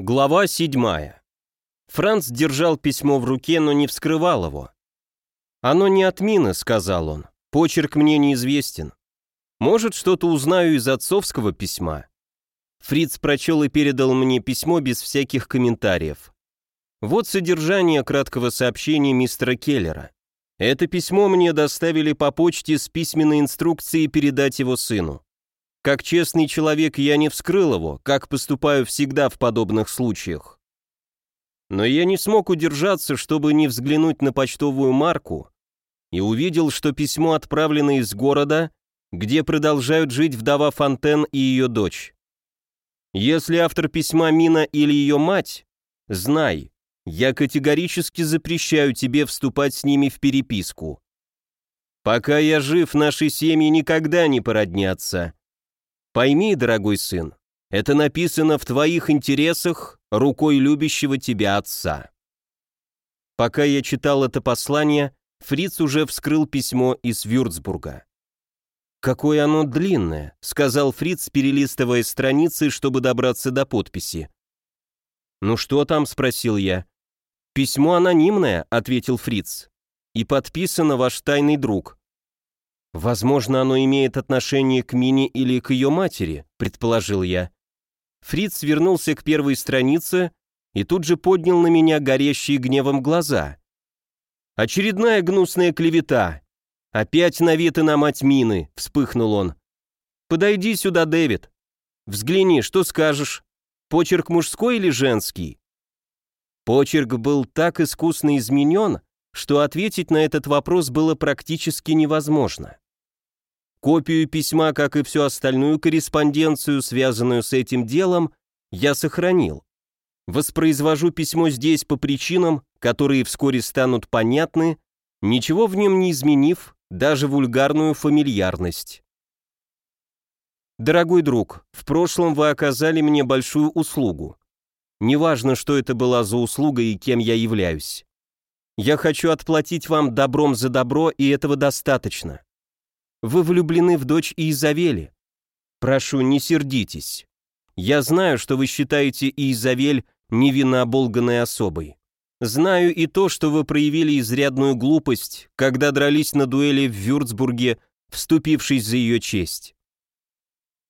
Глава 7. Франц держал письмо в руке, но не вскрывал его. «Оно не от Мины», — сказал он. «Почерк мне неизвестен. Может, что-то узнаю из отцовского письма». Фриц прочел и передал мне письмо без всяких комментариев. Вот содержание краткого сообщения мистера Келлера. Это письмо мне доставили по почте с письменной инструкцией передать его сыну. Как честный человек я не вскрыл его, как поступаю всегда в подобных случаях. Но я не смог удержаться, чтобы не взглянуть на почтовую марку, и увидел, что письмо отправлено из города, где продолжают жить вдова Фонтен и ее дочь. Если автор письма Мина или ее мать, знай, я категорически запрещаю тебе вступать с ними в переписку. Пока я жив, наши семьи никогда не породнятся, Пойми, дорогой сын, это написано в твоих интересах рукой любящего тебя отца. Пока я читал это послание, Фриц уже вскрыл письмо из Вюрцбурга. «Какое оно длинное», — сказал Фриц, перелистывая страницы, чтобы добраться до подписи. «Ну что там?» — спросил я. «Письмо анонимное», — ответил Фриц. «И подписано ваш тайный друг. «Возможно, оно имеет отношение к Мине или к ее матери», — предположил я. Фриц вернулся к первой странице и тут же поднял на меня горящие гневом глаза. «Очередная гнусная клевета! Опять наветы на мать Мины!» — вспыхнул он. «Подойди сюда, Дэвид. Взгляни, что скажешь? Почерк мужской или женский?» Почерк был так искусно изменен, что ответить на этот вопрос было практически невозможно. Копию письма, как и всю остальную корреспонденцию, связанную с этим делом, я сохранил. Воспроизвожу письмо здесь по причинам, которые вскоре станут понятны, ничего в нем не изменив, даже вульгарную фамильярность. Дорогой друг, в прошлом вы оказали мне большую услугу. Неважно, что это была за услуга и кем я являюсь. Я хочу отплатить вам добром за добро, и этого достаточно. Вы влюблены в дочь Иезавели. Прошу, не сердитесь. Я знаю, что вы считаете Иезавель невинно оболганной особой. Знаю и то, что вы проявили изрядную глупость, когда дрались на дуэли в Вюрцбурге, вступившись за ее честь.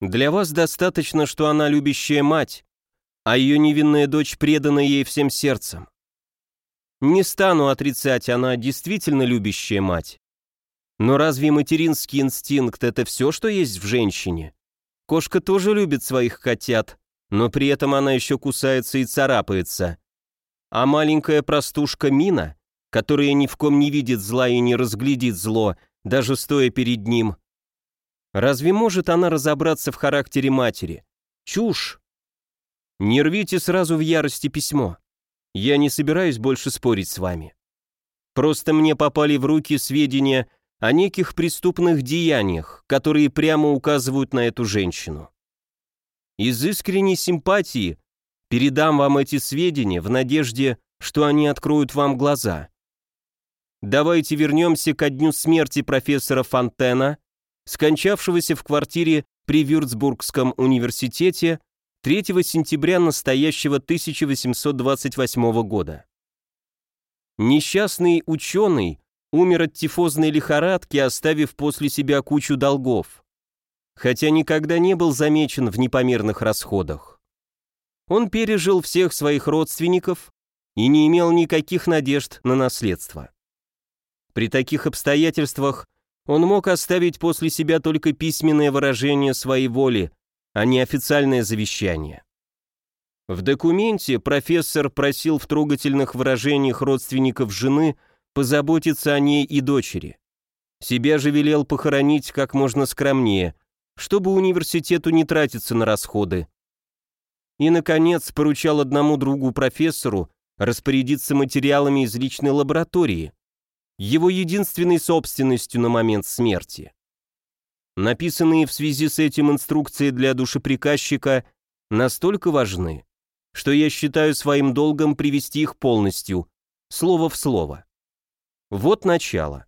Для вас достаточно, что она любящая мать, а ее невинная дочь предана ей всем сердцем. Не стану отрицать, она действительно любящая мать. Но разве материнский инстинкт – это все, что есть в женщине? Кошка тоже любит своих котят, но при этом она еще кусается и царапается. А маленькая простушка Мина, которая ни в ком не видит зла и не разглядит зло, даже стоя перед ним. Разве может она разобраться в характере матери? Чушь! Не рвите сразу в ярости письмо. Я не собираюсь больше спорить с вами. Просто мне попали в руки сведения о неких преступных деяниях, которые прямо указывают на эту женщину. Из искренней симпатии передам вам эти сведения в надежде, что они откроют вам глаза. Давайте вернемся ко дню смерти профессора Фонтена, скончавшегося в квартире при Вюрцбургском университете 3 сентября настоящего 1828 года. Несчастный ученый умер от тифозной лихорадки, оставив после себя кучу долгов, хотя никогда не был замечен в непомерных расходах. Он пережил всех своих родственников и не имел никаких надежд на наследство. При таких обстоятельствах он мог оставить после себя только письменное выражение своей воли, а не официальное завещание. В документе профессор просил в трогательных выражениях родственников жены позаботиться о ней и дочери. Себя же велел похоронить как можно скромнее, чтобы университету не тратиться на расходы. И, наконец, поручал одному другу профессору распорядиться материалами из личной лаборатории, его единственной собственностью на момент смерти. Написанные в связи с этим инструкции для душеприказчика настолько важны, что я считаю своим долгом привести их полностью, слово в слово. Вот начало.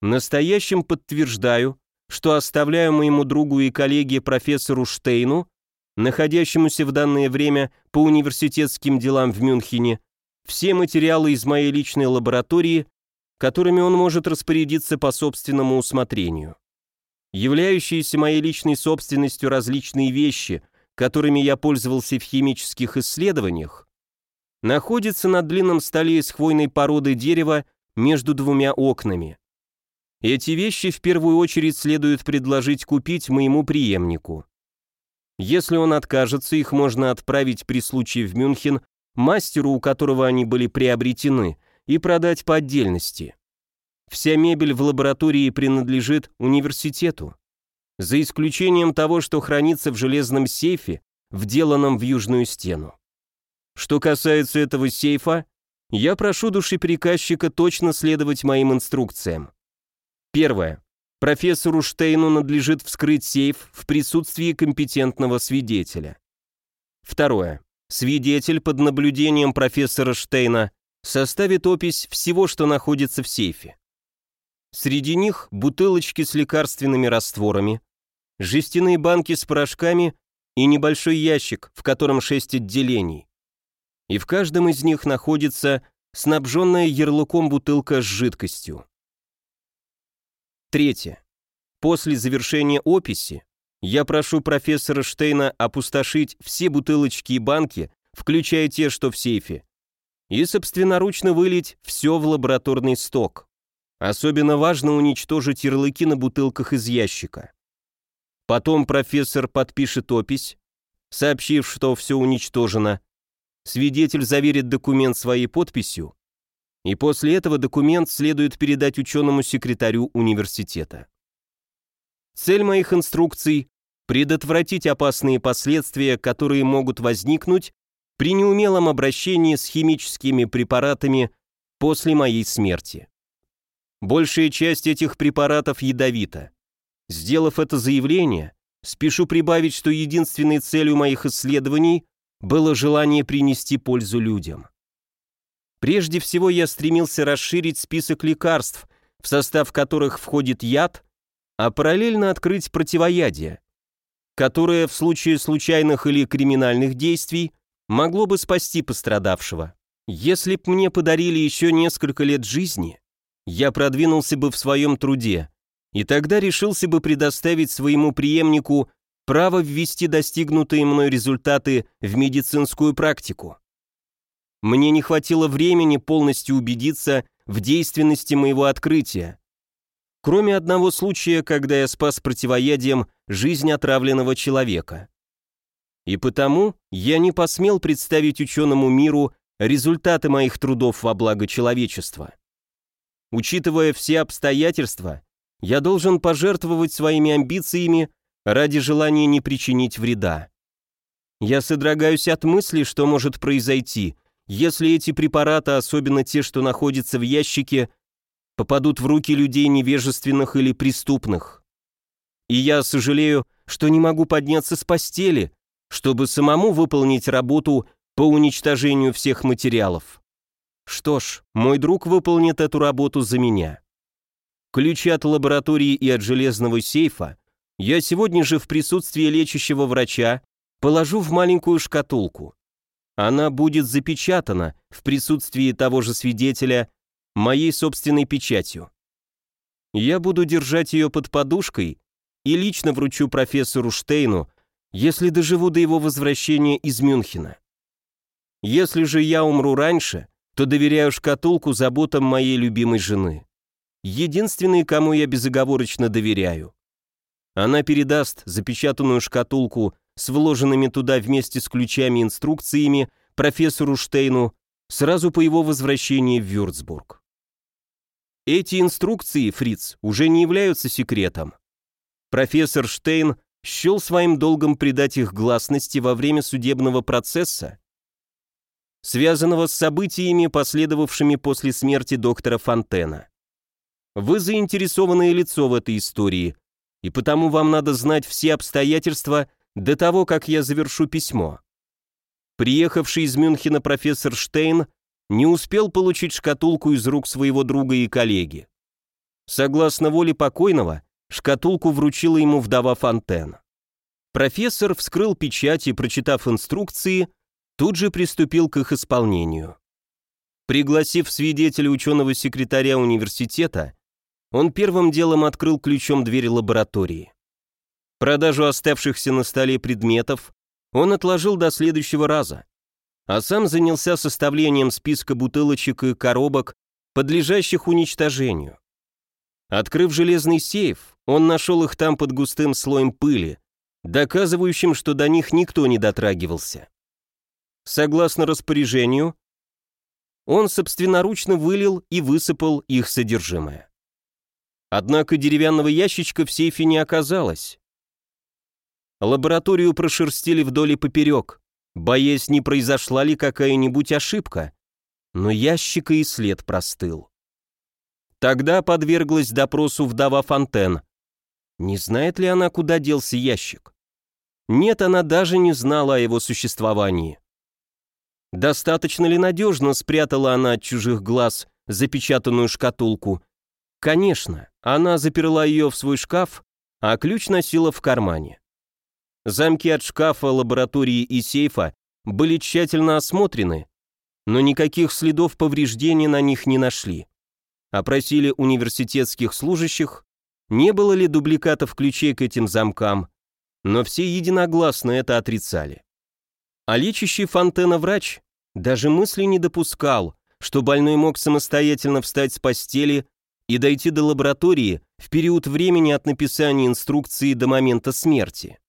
Настоящим подтверждаю, что оставляю моему другу и коллеге профессору Штейну находящемуся в данное время по университетским делам в Мюнхене, все материалы из моей личной лаборатории, которыми он может распорядиться по собственному усмотрению. Являющиеся моей личной собственностью различные вещи, которыми я пользовался в химических исследованиях, находятся на длинном столе из хвойной породы дерева между двумя окнами. Эти вещи в первую очередь следует предложить купить моему преемнику. Если он откажется, их можно отправить при случае в Мюнхен мастеру, у которого они были приобретены, и продать по отдельности. Вся мебель в лаборатории принадлежит университету. За исключением того, что хранится в железном сейфе, вделанном в южную стену. Что касается этого сейфа, я прошу душеприказчика точно следовать моим инструкциям. Первое. Профессору Штейну надлежит вскрыть сейф в присутствии компетентного свидетеля. Второе. Свидетель под наблюдением профессора Штейна составит опись всего, что находится в сейфе. Среди них бутылочки с лекарственными растворами, жестяные банки с порошками и небольшой ящик, в котором шесть отделений. И в каждом из них находится снабженная ярлыком бутылка с жидкостью. Третье. После завершения описи я прошу профессора Штейна опустошить все бутылочки и банки, включая те, что в сейфе, и собственноручно вылить все в лабораторный сток. Особенно важно уничтожить ярлыки на бутылках из ящика. Потом профессор подпишет опись, сообщив, что все уничтожено. Свидетель заверит документ своей подписью, и после этого документ следует передать ученому секретарю университета. Цель моих инструкций – предотвратить опасные последствия, которые могут возникнуть при неумелом обращении с химическими препаратами после моей смерти. Большая часть этих препаратов ядовита. Сделав это заявление, спешу прибавить, что единственной целью моих исследований было желание принести пользу людям. Прежде всего я стремился расширить список лекарств, в состав которых входит яд, а параллельно открыть противоядие, которое в случае случайных или криминальных действий могло бы спасти пострадавшего. Если б мне подарили еще несколько лет жизни, я продвинулся бы в своем труде, и тогда решился бы предоставить своему преемнику право ввести достигнутые мной результаты в медицинскую практику. Мне не хватило времени полностью убедиться в действенности моего открытия. Кроме одного случая, когда я спас противоядием жизнь отравленного человека. И потому я не посмел представить ученому миру результаты моих трудов во благо человечества. Учитывая все обстоятельства, я должен пожертвовать своими амбициями ради желания не причинить вреда. Я содрогаюсь от мысли, что может произойти, если эти препараты, особенно те, что находятся в ящике, попадут в руки людей невежественных или преступных. И я сожалею, что не могу подняться с постели, чтобы самому выполнить работу по уничтожению всех материалов. Что ж, мой друг выполнит эту работу за меня. Ключи от лаборатории и от железного сейфа я сегодня же в присутствии лечащего врача положу в маленькую шкатулку. Она будет запечатана в присутствии того же свидетеля моей собственной печатью. Я буду держать ее под подушкой и лично вручу профессору Штейну, если доживу до его возвращения из Мюнхена. Если же я умру раньше, то доверяю шкатулку заботам моей любимой жены. Единственный, кому я безоговорочно доверяю. Она передаст запечатанную шкатулку с вложенными туда вместе с ключами инструкциями профессору Штейну сразу по его возвращении в Вюрцбург. Эти инструкции, Фриц, уже не являются секретом. Профессор Штейн счел своим долгом придать их гласности во время судебного процесса, связанного с событиями, последовавшими после смерти доктора Фонтена. Вы заинтересованное лицо в этой истории, и потому вам надо знать все обстоятельства до того, как я завершу письмо. Приехавший из Мюнхена профессор Штейн не успел получить шкатулку из рук своего друга и коллеги. Согласно воле покойного, шкатулку вручила ему вдова Фонтен. Профессор вскрыл печать и, прочитав инструкции, тут же приступил к их исполнению. Пригласив свидетеля ученого-секретаря университета, он первым делом открыл ключом двери лаборатории. Продажу оставшихся на столе предметов он отложил до следующего раза, а сам занялся составлением списка бутылочек и коробок, подлежащих уничтожению. Открыв железный сейф, он нашел их там под густым слоем пыли, доказывающим, что до них никто не дотрагивался. Согласно распоряжению, он собственноручно вылил и высыпал их содержимое. Однако деревянного ящичка в сейфе не оказалось. Лабораторию прошерстили вдоль и поперек, боясь, не произошла ли какая-нибудь ошибка, но ящика и след простыл. Тогда подверглась допросу вдова Фонтен. Не знает ли она, куда делся ящик? Нет, она даже не знала о его существовании. Достаточно ли надежно спрятала она от чужих глаз запечатанную шкатулку? Конечно, она заперла ее в свой шкаф, а ключ носила в кармане. Замки от шкафа, лаборатории и сейфа были тщательно осмотрены, но никаких следов повреждений на них не нашли. Опросили университетских служащих, не было ли дубликатов ключей к этим замкам, но все единогласно это отрицали. А лечащий Фонтена врач даже мысли не допускал, что больной мог самостоятельно встать с постели и дойти до лаборатории в период времени от написания инструкции до момента смерти.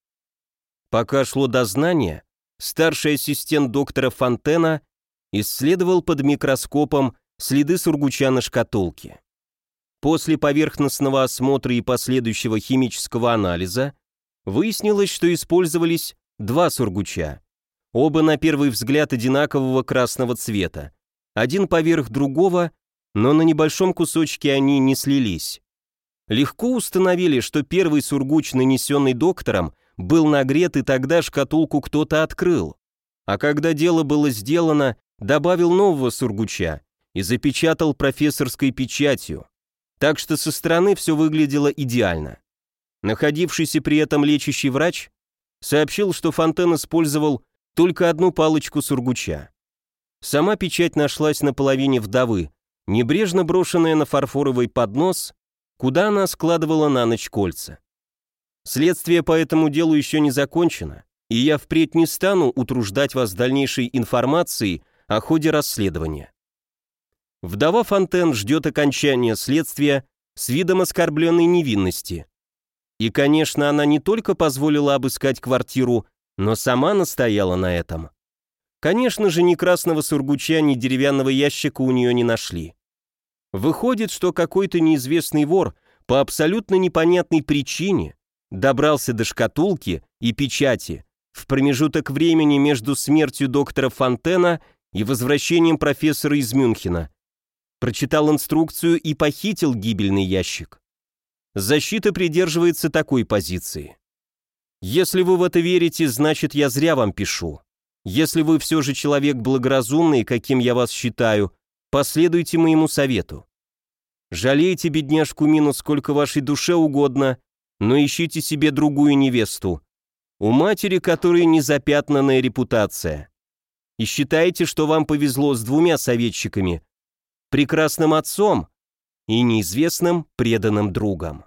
Пока шло дознание, старший ассистент доктора Фонтена исследовал под микроскопом следы сургуча на шкатулке. После поверхностного осмотра и последующего химического анализа выяснилось, что использовались два сургуча, оба на первый взгляд одинакового красного цвета, один поверх другого, но на небольшом кусочке они не слились. Легко установили, что первый сургуч, нанесенный доктором, был нагрет и тогда шкатулку кто-то открыл. А когда дело было сделано, добавил нового сургуча и запечатал профессорской печатью. Так что со стороны все выглядело идеально. Находившийся при этом лечащий врач сообщил, что Фонтен использовал только одну палочку сургуча. Сама печать нашлась на половине вдовы, небрежно брошенная на фарфоровый поднос, куда она складывала на ночь кольца. Следствие по этому делу еще не закончено, и я впредь не стану утруждать вас дальнейшей информацией о ходе расследования. Вдова Фонтен ждет окончания следствия с видом оскорбленной невинности. И, конечно, она не только позволила обыскать квартиру, но сама настояла на этом. Конечно же, ни красного сургуча, ни деревянного ящика у нее не нашли. Выходит, что какой-то неизвестный вор по абсолютно непонятной причине добрался до шкатулки и печати в промежуток времени между смертью доктора Фонтена и возвращением профессора из Мюнхена. Прочитал инструкцию и похитил гибельный ящик. Защита придерживается такой позиции. Если вы в это верите, значит я зря вам пишу. Если вы все же человек благоразумный, каким я вас считаю, последуйте моему совету. Жалейте бедняжку Мину сколько вашей душе угодно, но ищите себе другую невесту. У матери, которой незапятнанная репутация. И считайте, что вам повезло с двумя советчиками, прекрасным отцом и неизвестным преданным другом.